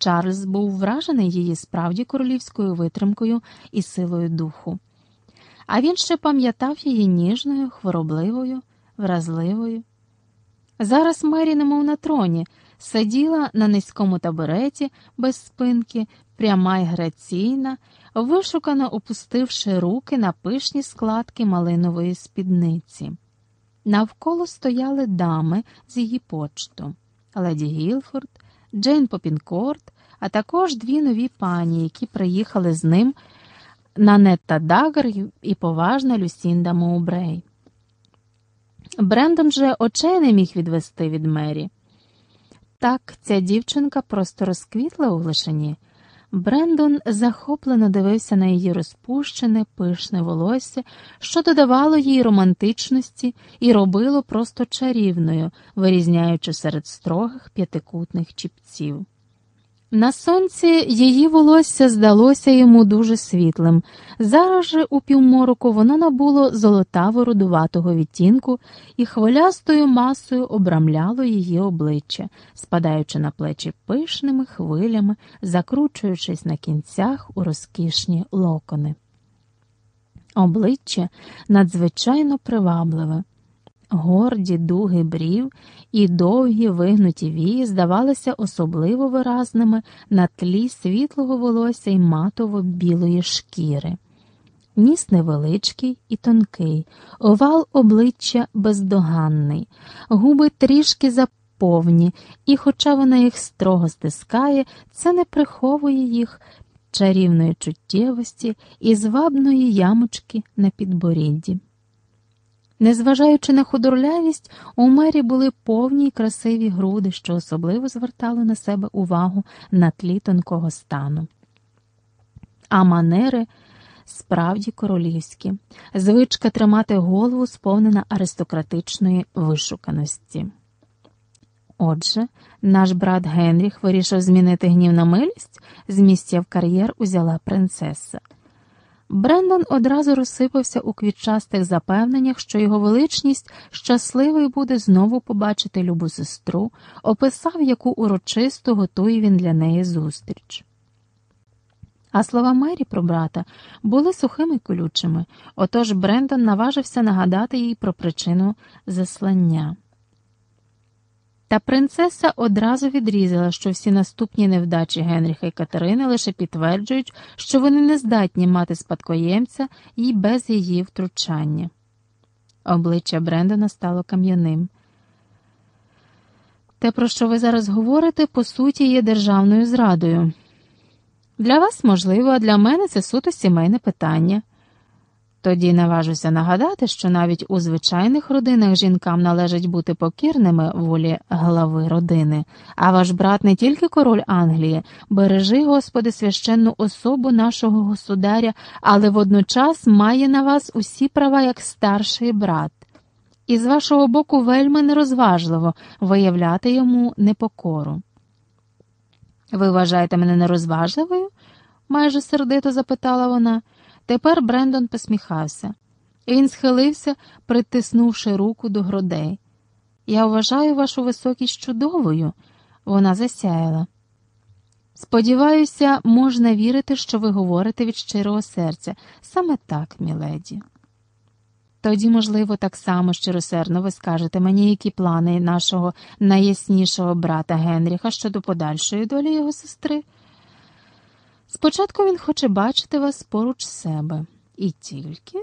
Чарльз був вражений її справді королівською витримкою і силою духу. А він ще пам'ятав її ніжною, хворобливою, вразливою. Зараз Мері, немов на троні, сиділа на низькому табуреті без спинки, пряма й граційна, вишукано опустивши руки на пишні складки малинової спідниці. Навколо стояли дами з її почту леді Гілфорд, Джейн Попінкорт, а також дві нові пані, які приїхали з ним Нанетта Дагер і поважна Люсінда Моубрей. Брендон же очей не міг відвести від Мері. Так, ця дівчинка просто розквітла у глишині. Брендон захоплено дивився на її розпущене, пишне волосся, що додавало їй романтичності і робило просто чарівною, вирізняючи серед строгих п'ятикутних чіпців. На сонці її волосся здалося йому дуже світлим. Зараз же у півмороку воно набуло золотаво рудуватого відтінку і хвилястою масою обрамляло її обличчя, спадаючи на плечі пишними хвилями, закручуючись на кінцях у розкішні локони. Обличчя надзвичайно привабливе. Горді дуги брів і довгі вигнуті вії здавалися особливо виразними на тлі світлого волосся й матово білої шкіри. Ніс невеличкий і тонкий, овал обличчя бездоганний, губи трішки заповні, і, хоча вона їх строго стискає, це не приховує їх чарівної чуттєвості і звабної ямочки на підборідді. Незважаючи на худорлявість, у мері були повні й красиві груди, що особливо звертали на себе увагу на тлі тонкого стану. А манери справді королівські, звичка тримати голову сповнена аристократичної вишуканості. Отже, наш брат Генріх вирішив змінити гнів на милість, з місця в кар'єр узяла принцеса. Брендон одразу розсипався у квітчастих запевненнях, що його величність щасливий буде знову побачити любу сестру, описав, яку урочисто готує він для неї зустріч. А слова Мері про брата були сухими й колючими, отож Брендон наважився нагадати їй про причину заслання. Та принцеса одразу відрізала, що всі наступні невдачі Генріха і Катерини лише підтверджують, що вони не здатні мати спадкоємця і без її втручання. Обличчя Брендона стало кам'яним. Те, про що ви зараз говорите, по суті, є державною зрадою. Для вас можливо, а для мене це суто сімейне питання. Тоді наважуся нагадати, що навіть у звичайних родинах жінкам належить бути покірними волі глави родини, а ваш брат не тільки король Англії, бережи, Господи, священну особу нашого государя, але водночас має на вас усі права як старший брат. І з вашого боку вельми нерозважливо виявляти йому непокору. Ви вважаєте мене нерозважливою? майже сердито запитала вона. Тепер Брендон посміхався. Він схилився, притиснувши руку до грудей. Я вважаю вашу високість чудовою, вона засяяла. Сподіваюся, можна вірити, що ви говорите від щирого серця. Саме так, міледі. Тоді, можливо, так само щиросердно ви скажете мені, які плани нашого найяснішого брата Генріха щодо подальшої долі його сестри. Спочатку він хоче бачити вас поруч себе. І тільки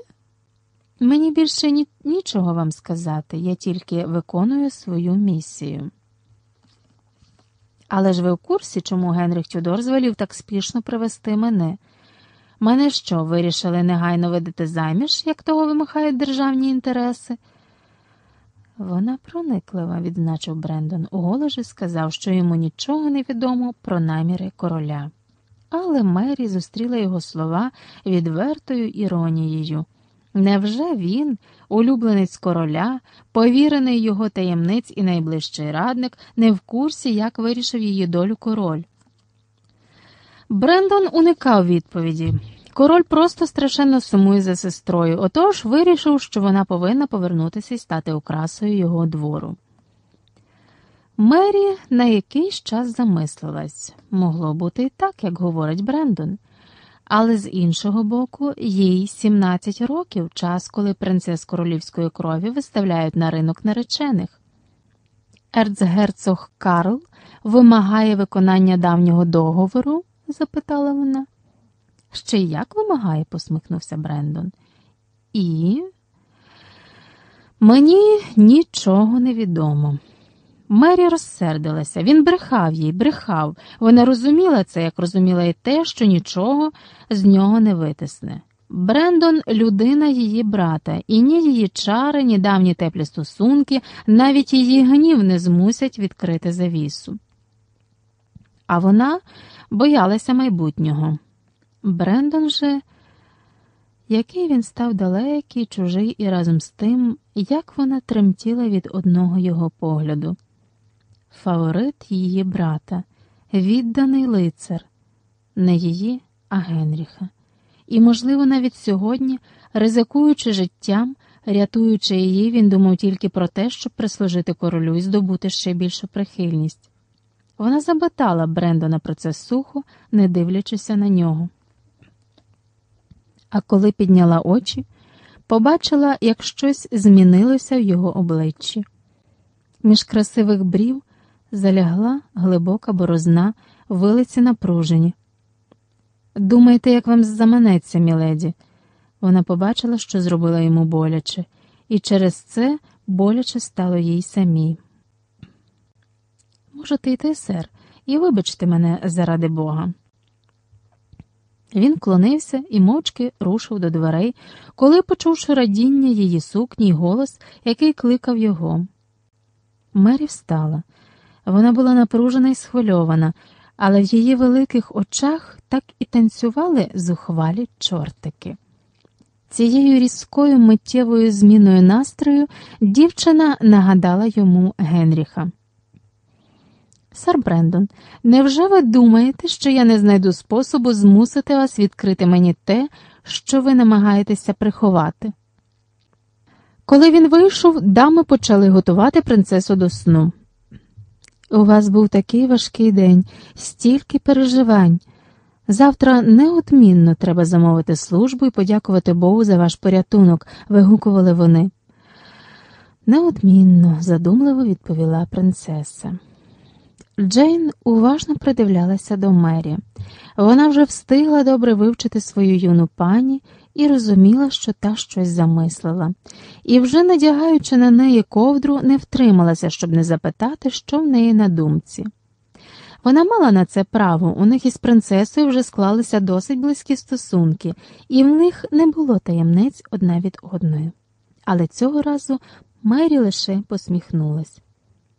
мені більше ні, нічого вам сказати, я тільки виконую свою місію. Але ж ви в курсі, чому Генріх Тюдор звелів так спішно привести мене? Мене що, вирішили негайно видати заміж, як того вимахають державні інтереси? Вона прониклива, відзначив Брендон, у голосі сказав, що йому нічого не відомо про наміри короля. Але Мері зустріла його слова відвертою іронією. Невже він, улюбленець короля, повірений його таємниць і найближчий радник, не в курсі, як вирішив її долю король? Брендон уникав відповіді. Король просто страшенно сумує за сестрою, отож вирішив, що вона повинна повернутися і стати окрасою його двору. Мері на якийсь час замислилась могло бути і так, як говорить Брендон. Але з іншого боку, їй 17 років час, коли принцес королівської крові виставляють на ринок наречених. Ерцгерцог Карл вимагає виконання давнього договору? запитала вона. Ще як вимагає, посміхнувся Брендон. І мені нічого не відомо. Мері розсердилася, він брехав їй, брехав. Вона розуміла це, як розуміла і те, що нічого з нього не витисне. Брендон людина її брата, і ні її чари, ні давні теплі стосунки, навіть її гнів не змусять відкрити завісу. А вона боялася майбутнього. Брендон же, який він став далекий, чужий, і разом з тим, як вона тремтіла від одного його погляду. Фаворит її брата, відданий лицар, не її, а Генріха. І, можливо, навіть сьогодні, ризикуючи життям, рятуючи її, він думав тільки про те, щоб прислужити королю і здобути ще більшу прихильність. Вона запитала Брендона про це сухо, не дивлячися на нього. А коли підняла очі, побачила, як щось змінилося в його обличчі. Між красивих брів залягла глибока борозна, вилиці напружені. Думайте, як вам заманеться, міледі. Вона побачила, що зробила йому боляче, і через це боляче стало їй самій. Можете йти, сер, і вибачте мене заради Бога. Він клонився і мовчки рушив до дверей, коли почувши радіння її сукні й голос, який кликав його. Мері встала. Вона була напружена і схвильована, але в її великих очах так і танцювали зухвалі чортики. Цією різкою миттєвою зміною настрою дівчина нагадала йому Генріха. Сар Брендон, невже ви думаєте, що я не знайду способу змусити вас відкрити мені те, що ви намагаєтеся приховати? Коли він вийшов, дами почали готувати принцесу до сну. У вас був такий важкий день, стільки переживань. Завтра неодмінно треба замовити службу і подякувати Богу за ваш порятунок, вигукували вони. Неодмінно, задумливо відповіла принцеса. Джейн уважно придивлялася до Мері. Вона вже встигла добре вивчити свою юну пані і розуміла, що та щось замислила, і, вже надягаючи на неї ковдру, не втрималася, щоб не запитати, що в неї на думці. Вона мала на це право, у них із принцесою вже склалися досить близькі стосунки, і в них не було таємниць одна від одної. Але цього разу Мері лише посміхнулась.